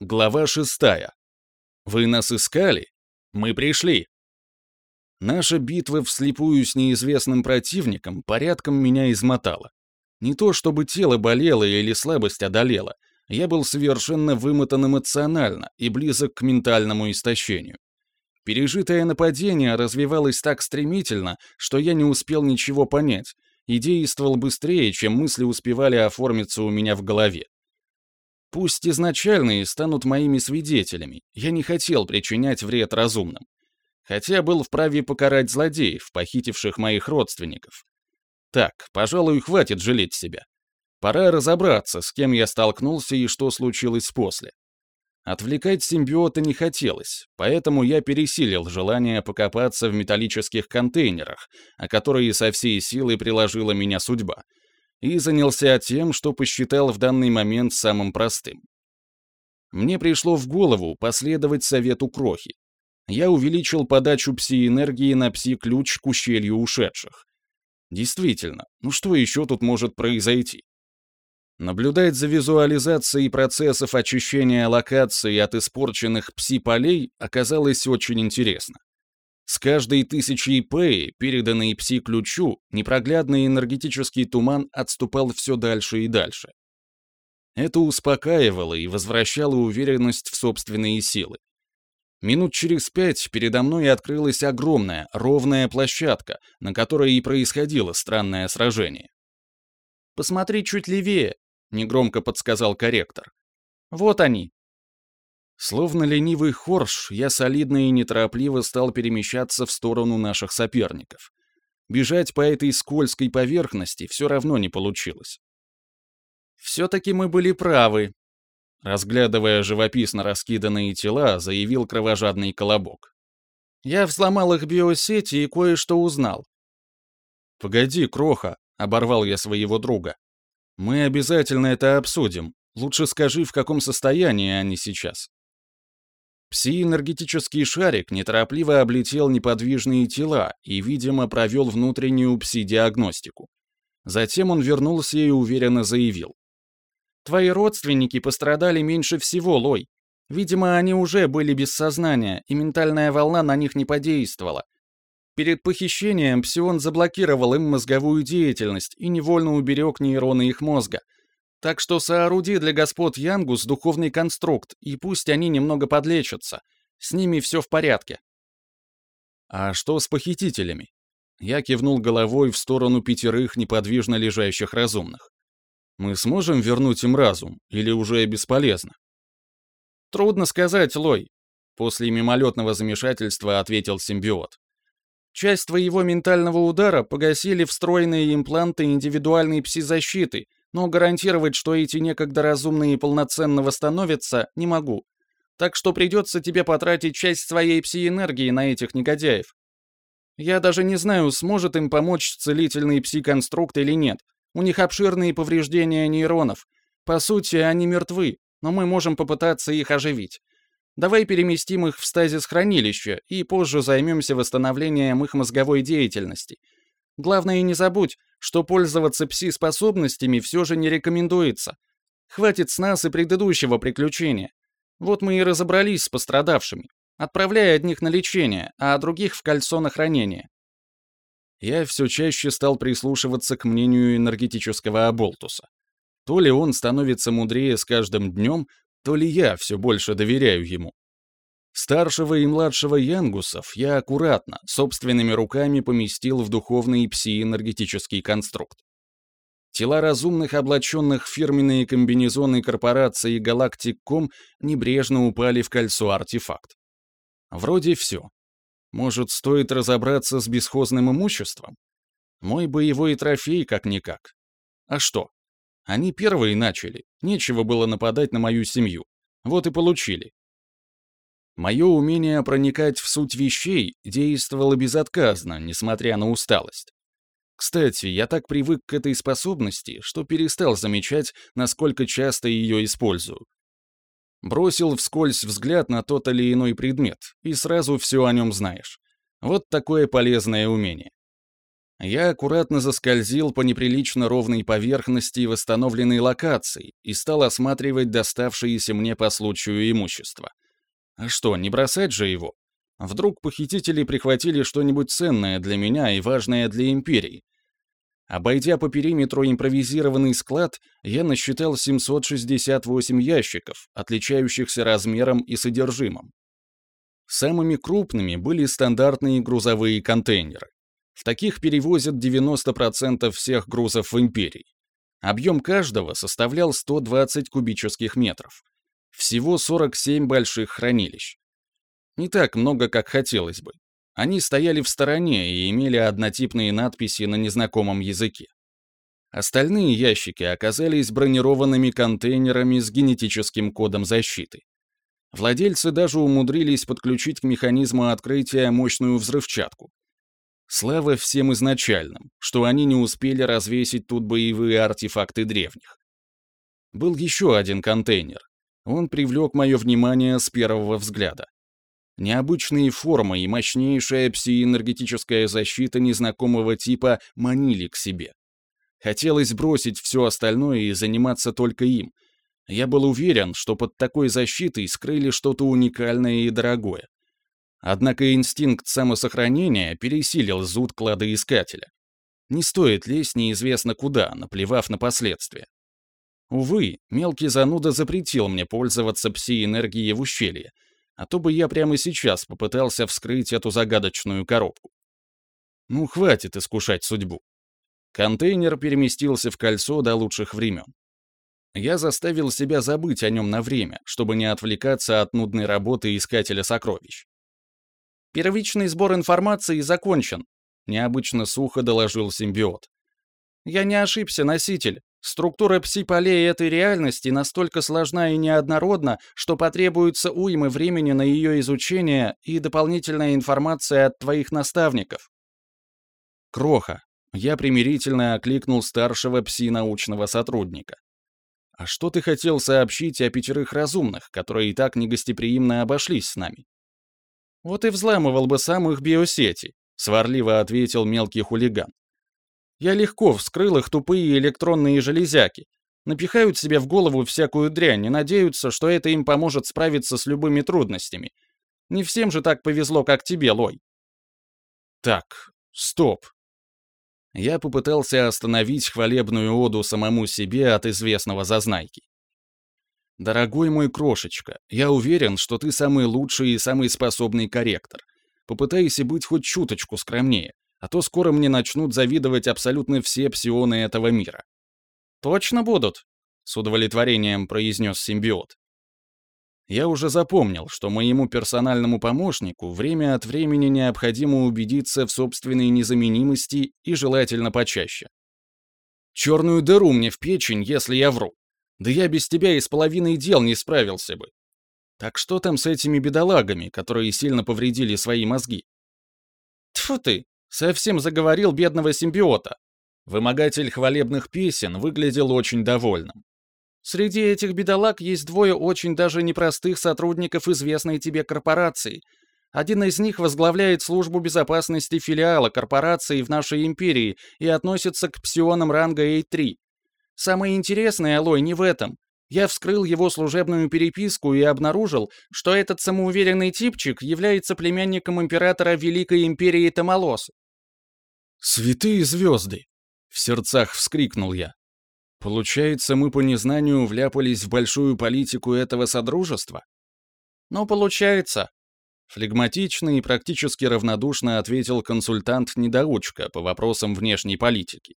Глава шестая. Вы нас искали? Мы пришли. Наша битва вслепую с неизвестным противником порядком меня измотала. Не то чтобы тело болело или слабость одолела, я был совершенно вымотан эмоционально и близок к ментальному истощению. Пережитое нападение развивалось так стремительно, что я не успел ничего понять, и действовал быстрее, чем мысли успевали оформиться у меня в голове. Пусть изначальные станут моими свидетелями, я не хотел причинять вред разумным. Хотя был вправе покарать злодеев, похитивших моих родственников. Так, пожалуй, хватит жалеть себя. Пора разобраться, с кем я столкнулся и что случилось после. Отвлекать симбиота не хотелось, поэтому я пересилил желание покопаться в металлических контейнерах, о которые со всей силы приложила меня судьба, и занялся тем, что посчитал в данный момент самым простым. Мне пришло в голову последовать совету Крохи. Я увеличил подачу пси-энергии на пси-ключ к ущелью ушедших. Действительно, ну что еще тут может произойти? Наблюдать за визуализацией процессов очищения локации от испорченных пси-полей оказалось очень интересно. С каждой тысячей пэи, переданной пси-ключу, непроглядный энергетический туман отступал все дальше и дальше. Это успокаивало и возвращало уверенность в собственные силы. Минут через пять передо мной открылась огромная, ровная площадка, на которой и происходило странное сражение. «Посмотри чуть левее», — негромко подсказал корректор. «Вот они, Словно ленивый хорш, я солидно и неторопливо стал перемещаться в сторону наших соперников. Бежать по этой скользкой поверхности все равно не получилось. «Все-таки мы были правы», — разглядывая живописно раскиданные тела, заявил кровожадный колобок. «Я взломал их биосети и кое-что узнал». «Погоди, Кроха», — оборвал я своего друга. «Мы обязательно это обсудим. Лучше скажи, в каком состоянии они сейчас». Пси-энергетический шарик неторопливо облетел неподвижные тела и, видимо, провел внутреннюю пси-диагностику. Затем он вернулся и уверенно заявил. «Твои родственники пострадали меньше всего, Лой. Видимо, они уже были без сознания, и ментальная волна на них не подействовала. Перед похищением Псион заблокировал им мозговую деятельность и невольно уберег нейроны их мозга, так что сооруди для господ Янгус духовный конструкт, и пусть они немного подлечатся. С ними все в порядке. А что с похитителями? Я кивнул головой в сторону пятерых неподвижно лежащих разумных. Мы сможем вернуть им разум, или уже бесполезно? Трудно сказать, Лой. После мимолетного замешательства ответил симбиот. Часть твоего ментального удара погасили встроенные импланты индивидуальной пси-защиты, но гарантировать, что эти некогда разумные полноценно восстановятся, не могу. Так что придется тебе потратить часть своей пси-энергии на этих негодяев. Я даже не знаю, сможет им помочь целительный пси-конструкт или нет. У них обширные повреждения нейронов. По сути, они мертвы, но мы можем попытаться их оживить. Давай переместим их в стазис хранилища и позже займемся восстановлением их мозговой деятельности. Главное, не забудь, что пользоваться пси-способностями все же не рекомендуется. Хватит с нас и предыдущего приключения. Вот мы и разобрались с пострадавшими, отправляя одних на лечение, а других в кольцо на хранение. Я все чаще стал прислушиваться к мнению энергетического оболтуса. То ли он становится мудрее с каждым днем, то ли я все больше доверяю ему. Старшего и младшего янгусов я аккуратно, собственными руками поместил в духовный пси-энергетический конструкт. Тела разумных, облаченных в фирменные комбинезоны корпорации Галактик.ком, небрежно упали в кольцо артефакт. Вроде все. Может, стоит разобраться с бесхозным имуществом? Мой боевой трофей как-никак. А что? Они первые начали, нечего было нападать на мою семью. Вот и получили. Мое умение проникать в суть вещей действовало безотказно, несмотря на усталость. Кстати, я так привык к этой способности, что перестал замечать, насколько часто ее использую. Бросил вскользь взгляд на тот или иной предмет, и сразу все о нем знаешь. Вот такое полезное умение. Я аккуратно заскользил по неприлично ровной поверхности восстановленной локации и стал осматривать доставшееся мне по случаю имущество. А что, не бросать же его? Вдруг похитители прихватили что-нибудь ценное для меня и важное для Империи? Обойдя по периметру импровизированный склад, я насчитал 768 ящиков, отличающихся размером и содержимым. Самыми крупными были стандартные грузовые контейнеры. В таких перевозят 90% всех грузов в империи. Объем каждого составлял 120 кубических метров. Всего 47 больших хранилищ. Не так много, как хотелось бы. Они стояли в стороне и имели однотипные надписи на незнакомом языке. Остальные ящики оказались бронированными контейнерами с генетическим кодом защиты. Владельцы даже умудрились подключить к механизму открытия мощную взрывчатку, Слава всем изначальным, что они не успели развесить тут боевые артефакты древних. Был еще один контейнер. Он привлек мое внимание с первого взгляда. Необычные формы и мощнейшая псиэнергетическая защита незнакомого типа манили к себе. Хотелось бросить все остальное и заниматься только им. Я был уверен, что под такой защитой скрыли что-то уникальное и дорогое. Однако инстинкт самосохранения пересилил зуд кладоискателя. Не стоит лезть неизвестно куда, наплевав на последствия. Увы, мелкий зануда запретил мне пользоваться пси-энергией в ущелье, а то бы я прямо сейчас попытался вскрыть эту загадочную коробку. Ну, хватит искушать судьбу. Контейнер переместился в кольцо до лучших времен. Я заставил себя забыть о нем на время, чтобы не отвлекаться от нудной работы искателя сокровищ. Первичный сбор информации закончен, необычно сухо доложил симбиот. Я не ошибся, носитель. Структура пси-полей этой реальности настолько сложна и неоднородна, что потребуется уймы времени на ее изучение и дополнительная информация от твоих наставников. Кроха. Я примирительно окликнул старшего пси-научного сотрудника. А что ты хотел сообщить о пятерых разумных, которые и так негостеприимно обошлись с нами? Вот и взламывал бы сам их биосети, сварливо ответил мелкий хулиган. Я легко вскрыл их тупые электронные железяки. Напихают себе в голову всякую дрянь и надеются, что это им поможет справиться с любыми трудностями. Не всем же так повезло, как тебе, Лой. Так, стоп. Я попытался остановить хвалебную оду самому себе от известного зазнайки. «Дорогой мой крошечка, я уверен, что ты самый лучший и самый способный корректор. Попытайся быть хоть чуточку скромнее, а то скоро мне начнут завидовать абсолютно все псионы этого мира». «Точно будут?» — с удовлетворением произнес симбиот. Я уже запомнил, что моему персональному помощнику время от времени необходимо убедиться в собственной незаменимости и желательно почаще. Черную дыру мне в печень, если я вру. Да я без тебя и с половиной дел не справился бы. Так что там с этими бедолагами, которые сильно повредили свои мозги? Тьфу ты, совсем заговорил бедного симбиота. Вымогатель хвалебных песен выглядел очень довольным. Среди этих бедолаг есть двое очень даже непростых сотрудников известной тебе корпорации. Один из них возглавляет службу безопасности филиала корпорации в нашей империи и относится к псионам ранга A3. Самое интересное, Алой, не в этом. Я вскрыл его служебную переписку и обнаружил, что этот самоуверенный типчик является племянником императора Великой Империи Тамалос. «Святые звезды!» — в сердцах вскрикнул я. «Получается, мы по незнанию вляпались в большую политику этого содружества?» «Ну, получается», — флегматично и практически равнодушно ответил консультант-недоучка по вопросам внешней политики.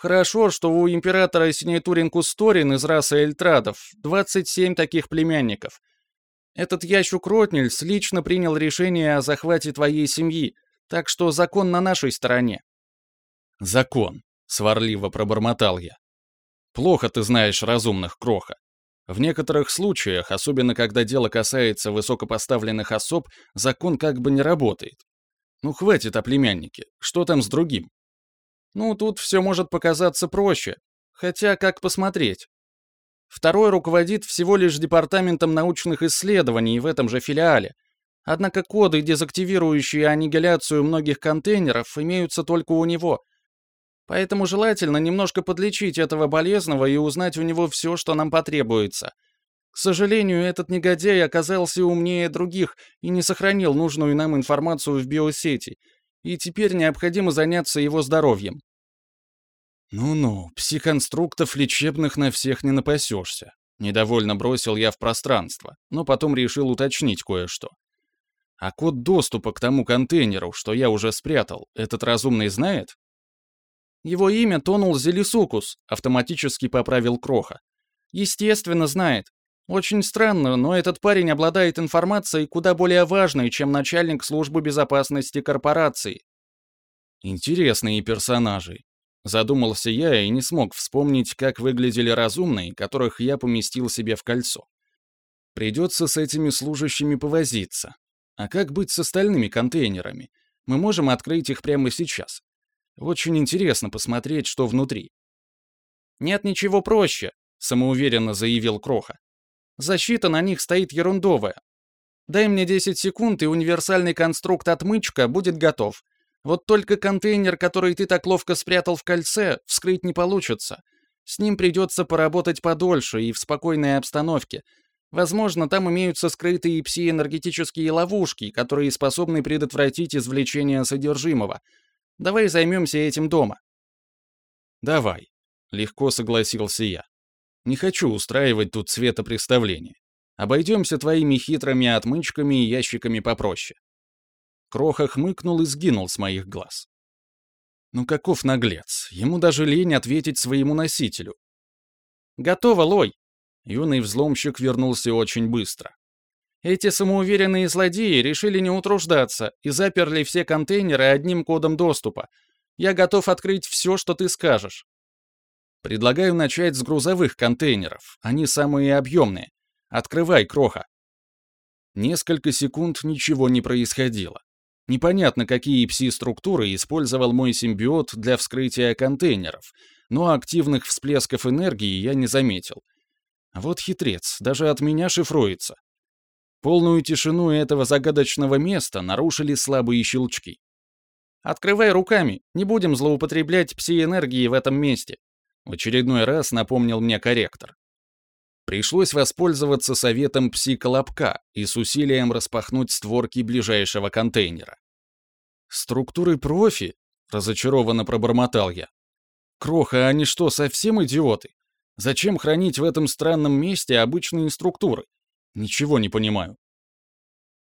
Хорошо, что у императора Синейтурин Кусторин из расы Эльтрадов 27 таких племянников. Этот ящук Ротнильс лично принял решение о захвате твоей семьи, так что закон на нашей стороне». «Закон», — сварливо пробормотал я. «Плохо ты знаешь разумных, Кроха. В некоторых случаях, особенно когда дело касается высокопоставленных особ, закон как бы не работает. Ну хватит о племяннике, что там с другим?» Ну, тут все может показаться проще. Хотя, как посмотреть? Второй руководит всего лишь департаментом научных исследований в этом же филиале. Однако коды, дезактивирующие аннигиляцию многих контейнеров, имеются только у него. Поэтому желательно немножко подлечить этого болезного и узнать у него все, что нам потребуется. К сожалению, этот негодяй оказался умнее других и не сохранил нужную нам информацию в биосети, и теперь необходимо заняться его здоровьем. «Ну-ну, психонструктов лечебных на всех не напасешься», — недовольно бросил я в пространство, но потом решил уточнить кое-что. «А код доступа к тому контейнеру, что я уже спрятал, этот разумный знает?» «Его имя Тонул Зелисукус», — автоматически поправил Кроха. «Естественно, знает. Очень странно, но этот парень обладает информацией куда более важной, чем начальник службы безопасности корпорации». Интересные персонажи, Задумался я и не смог вспомнить, как выглядели разумные, которых я поместил себе в кольцо. Придется с этими служащими повозиться. А как быть с остальными контейнерами? Мы можем открыть их прямо сейчас. Очень интересно посмотреть, что внутри. «Нет ничего проще», — самоуверенно заявил Кроха. «Защита на них стоит ерундовая. Дай мне 10 секунд, и универсальный конструкт отмычка будет готов. Вот только контейнер, который ты так ловко спрятал в кольце, вскрыть не получится. С ним придется поработать подольше и в спокойной обстановке. Возможно, там имеются скрытые пси-энергетические ловушки, которые способны предотвратить извлечение содержимого. Давай займемся этим дома. Давай, легко согласился я. Не хочу устраивать тут светопреставление. Обойдемся твоими хитрыми отмычками и ящиками попроще. Кроха хмыкнул и сгинул с моих глаз. Ну каков наглец, ему даже лень ответить своему носителю. «Готово, Лой!» Юный взломщик вернулся очень быстро. Эти самоуверенные злодеи решили не утруждаться и заперли все контейнеры одним кодом доступа. Я готов открыть все, что ты скажешь. Предлагаю начать с грузовых контейнеров. Они самые объемные. Открывай, Кроха. Несколько секунд ничего не происходило. Непонятно, какие пси-структуры использовал мой симбиот для вскрытия контейнеров, но активных всплесков энергии я не заметил. Вот хитрец, даже от меня шифруется. Полную тишину этого загадочного места нарушили слабые щелчки. «Открывай руками, не будем злоупотреблять пси-энергией в этом месте», в очередной раз напомнил мне корректор. Пришлось воспользоваться советом пси-колобка и с усилием распахнуть створки ближайшего контейнера. «Структуры профи?» — разочарованно пробормотал я. «Кроха, они что, совсем идиоты? Зачем хранить в этом странном месте обычные структуры? Ничего не понимаю».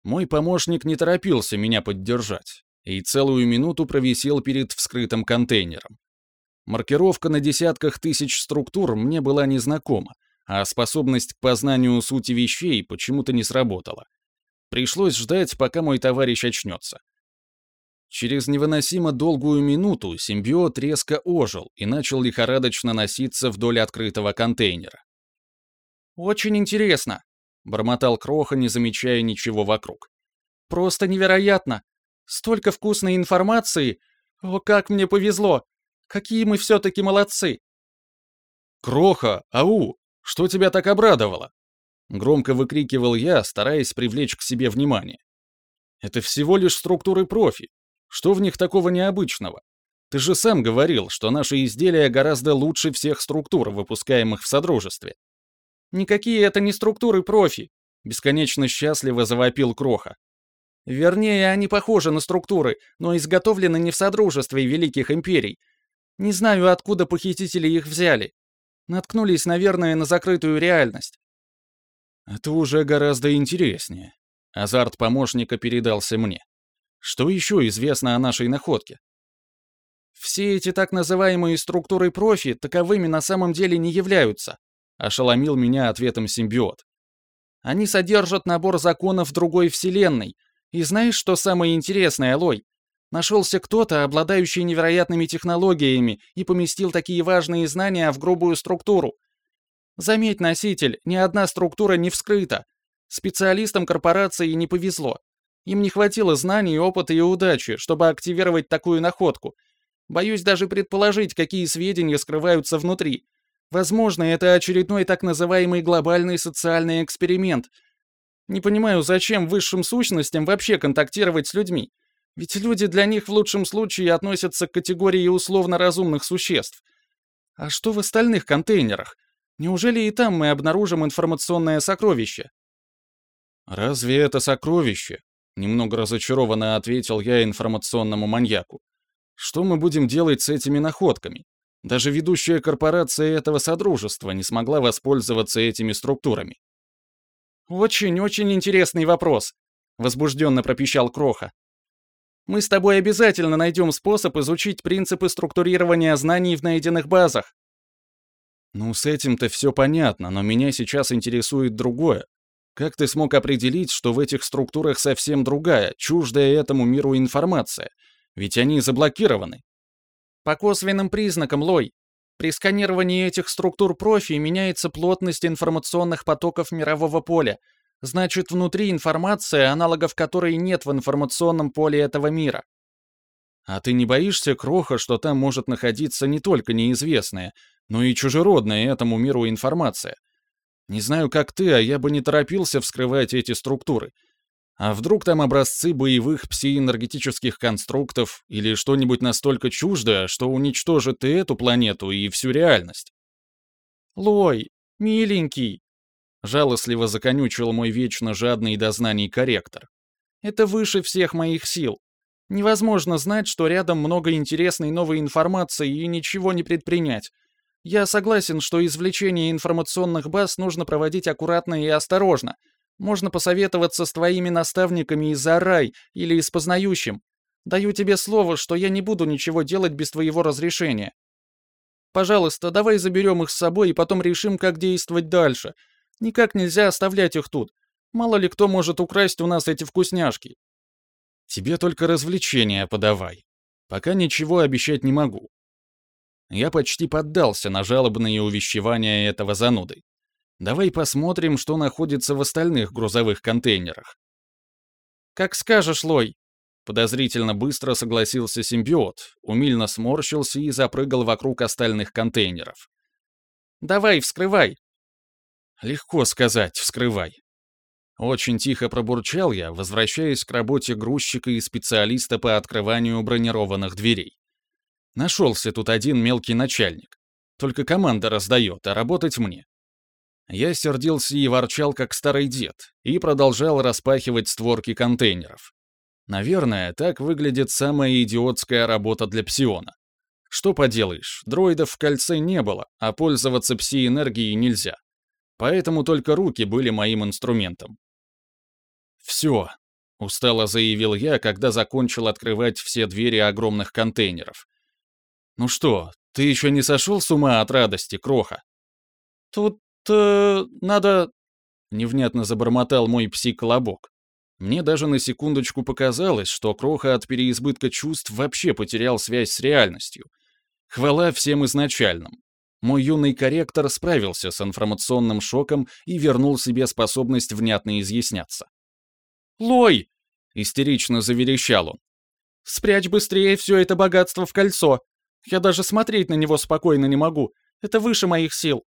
Мой помощник не торопился меня поддержать и целую минуту провисел перед вскрытым контейнером. Маркировка на десятках тысяч структур мне была незнакома, а способность к познанию сути вещей почему-то не сработала. Пришлось ждать, пока мой товарищ очнется. Через невыносимо долгую минуту симбиот резко ожил и начал лихорадочно носиться вдоль открытого контейнера. «Очень интересно», — бормотал Кроха, не замечая ничего вокруг. «Просто невероятно! Столько вкусной информации! О, как мне повезло! Какие мы все-таки молодцы!» «Кроха, ау!» Что тебя так обрадовало?» Громко выкрикивал я, стараясь привлечь к себе внимание. «Это всего лишь структуры профи. Что в них такого необычного? Ты же сам говорил, что наши изделия гораздо лучше всех структур, выпускаемых в Содружестве». «Никакие это не структуры профи», — бесконечно счастливо завопил Кроха. «Вернее, они похожи на структуры, но изготовлены не в Содружестве Великих Империй. Не знаю, откуда похитители их взяли. Наткнулись, наверное, на закрытую реальность. Это уже гораздо интереснее. Азарт помощника передался мне. Что еще известно о нашей находке? Все эти так называемые структуры профи таковыми на самом деле не являются, ошеломил меня ответом симбиот. Они содержат набор законов другой вселенной. И знаешь, что самое интересное, Лой? Нашелся кто-то, обладающий невероятными технологиями, и поместил такие важные знания в грубую структуру. Заметь, носитель, ни одна структура не вскрыта. Специалистам корпорации не повезло. Им не хватило знаний, опыта и удачи, чтобы активировать такую находку. Боюсь даже предположить, какие сведения скрываются внутри. Возможно, это очередной так называемый глобальный социальный эксперимент. Не понимаю, зачем высшим сущностям вообще контактировать с людьми? Ведь люди для них в лучшем случае относятся к категории условно разумных существ. А что в остальных контейнерах? Неужели и там мы обнаружим информационное сокровище? Разве это сокровище? Немного разочарованно ответил я информационному маньяку. Что мы будем делать с этими находками? Даже ведущая корпорация этого содружества не смогла воспользоваться этими структурами. «Очень-очень интересный вопрос», — возбужденно пропищал Кроха. «Мы с тобой обязательно найдем способ изучить принципы структурирования знаний в найденных базах». «Ну, с этим-то все понятно, но меня сейчас интересует другое. Как ты смог определить, что в этих структурах совсем другая, чуждая этому миру информация? Ведь они заблокированы». «По косвенным признакам, Лой. При сканировании этих структур профи меняется плотность информационных потоков мирового поля. Значит, внутри информация, аналогов которой нет в информационном поле этого мира. А ты не боишься, Кроха, что там может находиться не только неизвестная, но и чужеродная этому миру информация? Не знаю, как ты, а я бы не торопился вскрывать эти структуры. А вдруг там образцы боевых псиэнергетических конструктов или что-нибудь настолько чуждое, что уничтожит и эту планету, и всю реальность? Лой, миленький, жалостливо законючил мой вечно жадный до знаний корректор. Это выше всех моих сил. Невозможно знать, что рядом много интересной новой информации и ничего не предпринять. Я согласен, что извлечение информационных баз нужно проводить аккуратно и осторожно, можно посоветоваться с твоими наставниками из Арай или с познающим. Даю тебе слово, что я не буду ничего делать без твоего разрешения. Пожалуйста, давай заберем их с собой и потом решим, как действовать дальше. Никак нельзя оставлять их тут. Мало ли кто может украсть у нас эти вкусняшки. Тебе только развлечения подавай. Пока ничего обещать не могу. Я почти поддался на жалобные увещевания этого зануды. Давай посмотрим, что находится в остальных грузовых контейнерах. Как скажешь, Лой. Подозрительно быстро согласился симбиот, умильно сморщился и запрыгал вокруг остальных контейнеров. Давай, вскрывай. Легко сказать, вскрывай. Очень тихо пробурчал я, возвращаясь к работе грузчика и специалиста по открыванию бронированных дверей. Нашелся тут один мелкий начальник. Только команда раздает, а работать мне. Я сердился и ворчал, как старый дед, и продолжал распахивать створки контейнеров. Наверное, так выглядит самая идиотская работа для псиона. Что поделаешь, дроидов в кольце не было, а пользоваться пси-энергией нельзя. Поэтому только руки были моим инструментом. «Все», — устало заявил я, когда закончил открывать все двери огромных контейнеров. «Ну что, ты еще не сошел с ума от радости, Кроха?» «Тут э, надо...» — невнятно забормотал мой пси-колобок. Мне даже на секундочку показалось, что Кроха от переизбытка чувств вообще потерял связь с реальностью. Хвала всем изначальным. Мой юный корректор справился с информационным шоком и вернул себе способность внятно изъясняться. «Лой!» — истерично заверещал он. «Спрячь быстрее все это богатство в кольцо! Я даже смотреть на него спокойно не могу. Это выше моих сил!»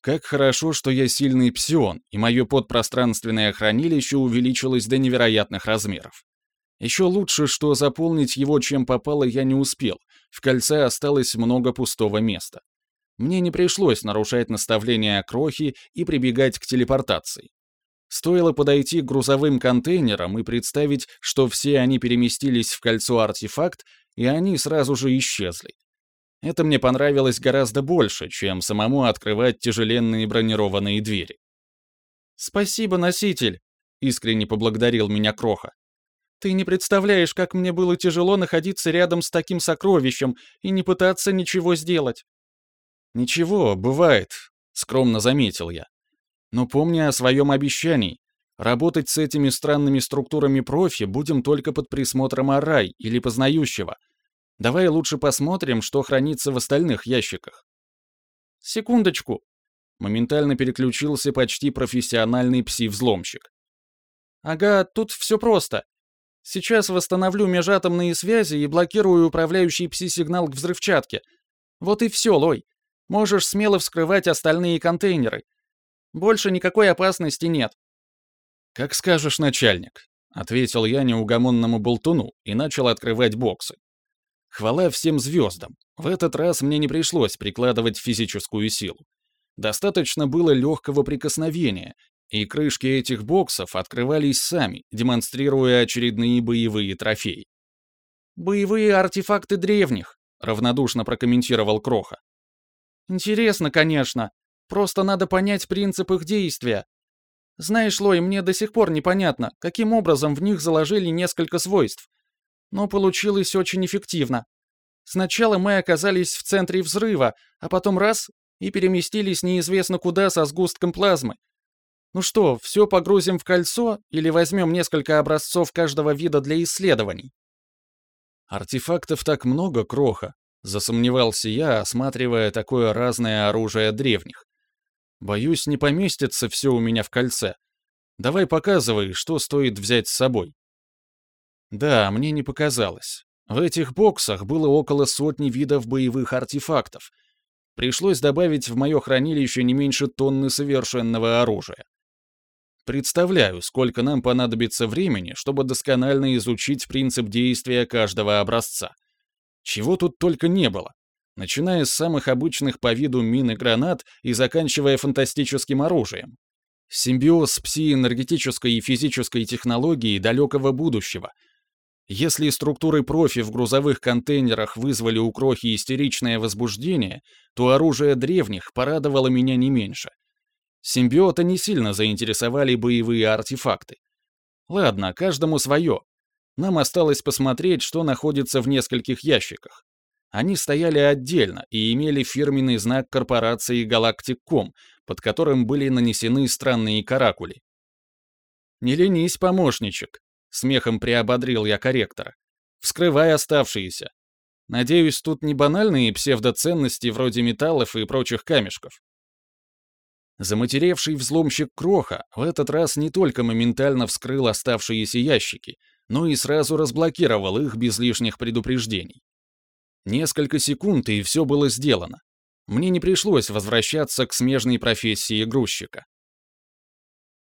Как хорошо, что я сильный псион, и мое подпространственное хранилище увеличилось до невероятных размеров. Еще лучше, что заполнить его чем попало я не успел, в кольце осталось много пустого места. Мне не пришлось нарушать наставления крохи и прибегать к телепортации. Стоило подойти к грузовым контейнерам и представить, что все они переместились в кольцо артефакт, и они сразу же исчезли. Это мне понравилось гораздо больше, чем самому открывать тяжеленные бронированные двери. «Спасибо, носитель!» — искренне поблагодарил меня Кроха. «Ты не представляешь, как мне было тяжело находиться рядом с таким сокровищем и не пытаться ничего сделать». «Ничего, бывает», — скромно заметил я. «Но помни о своем обещании. Работать с этими странными структурами профи будем только под присмотром Арай или Познающего, Давай лучше посмотрим, что хранится в остальных ящиках. Секундочку. Моментально переключился почти профессиональный пси-взломщик. Ага, тут все просто. Сейчас восстановлю межатомные связи и блокирую управляющий пси-сигнал к взрывчатке. Вот и все, Лой. Можешь смело вскрывать остальные контейнеры. Больше никакой опасности нет. «Как скажешь, начальник», — ответил я неугомонному болтуну и начал открывать боксы. Хвала всем звездам. В этот раз мне не пришлось прикладывать физическую силу. Достаточно было легкого прикосновения, и крышки этих боксов открывались сами, демонстрируя очередные боевые трофеи. «Боевые артефакты древних», — равнодушно прокомментировал Кроха. «Интересно, конечно. Просто надо понять принцип их действия. Знаешь, Лой, мне до сих пор непонятно, каким образом в них заложили несколько свойств. Но получилось очень эффективно. Сначала мы оказались в центре взрыва, а потом раз — и переместились неизвестно куда со сгустком плазмы. Ну что, все погрузим в кольцо или возьмем несколько образцов каждого вида для исследований? Артефактов так много, Кроха, засомневался я, осматривая такое разное оружие древних. Боюсь, не поместится все у меня в кольце. Давай показывай, что стоит взять с собой. Да, мне не показалось. В этих боксах было около сотни видов боевых артефактов. Пришлось добавить в мое хранилище не меньше тонны совершенного оружия. Представляю, сколько нам понадобится времени, чтобы досконально изучить принцип действия каждого образца. Чего тут только не было. Начиная с самых обычных по виду мин и гранат и заканчивая фантастическим оружием. Симбиоз псиэнергетической и физической технологии далекого будущего. Если структуры профи в грузовых контейнерах вызвали у Крохи истеричное возбуждение, то оружие древних порадовало меня не меньше. Симбиота не сильно заинтересовали боевые артефакты. Ладно, каждому свое. Нам осталось посмотреть, что находится в нескольких ящиках. Они стояли отдельно и имели фирменный знак корпорации Galactic.com, под которым были нанесены странные каракули. «Не ленись, помощничек», — смехом приободрил я корректора. «Вскрывай оставшиеся. Надеюсь, тут не банальные псевдоценности вроде металлов и прочих камешков». Заматеревший взломщик Кроха в этот раз не только моментально вскрыл оставшиеся ящики, но и сразу разблокировал их без лишних предупреждений. Несколько секунд, и все было сделано. Мне не пришлось возвращаться к смежной профессии грузчика.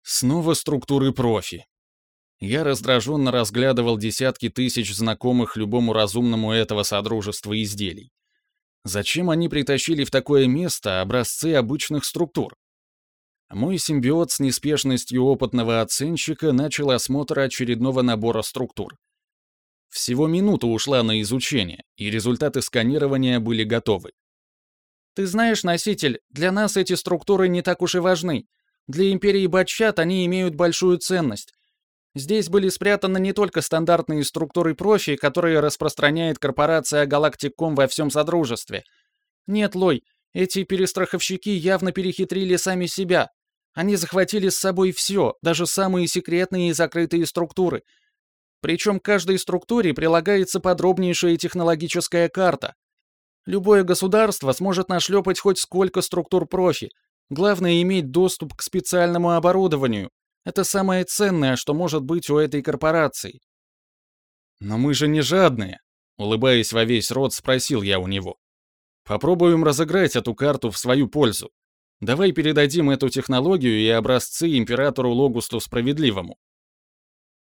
Снова структуры профи. Я раздраженно разглядывал десятки тысяч знакомых любому разумному этого содружества изделий. Зачем они притащили в такое место образцы обычных структур? Мой симбиот с неспешностью опытного оценщика начал осмотр очередного набора структур. Всего минута ушла на изучение, и результаты сканирования были готовы. «Ты знаешь, носитель, для нас эти структуры не так уж и важны. Для Империи Батчат они имеют большую ценность. Здесь были спрятаны не только стандартные структуры профи, которые распространяет корпорация Галактиком во всем Содружестве. Нет, Лой, эти перестраховщики явно перехитрили сами себя. Они захватили с собой все, даже самые секретные и закрытые структуры. Причем каждой структуре прилагается подробнейшая технологическая карта. Любое государство сможет нашлепать хоть сколько структур профи. Главное иметь доступ к специальному оборудованию. Это самое ценное, что может быть у этой корпорации. «Но мы же не жадные», — улыбаясь во весь рот, спросил я у него. Попробуем разыграть эту карту в свою пользу. Давай передадим эту технологию и образцы императору Логусту Справедливому.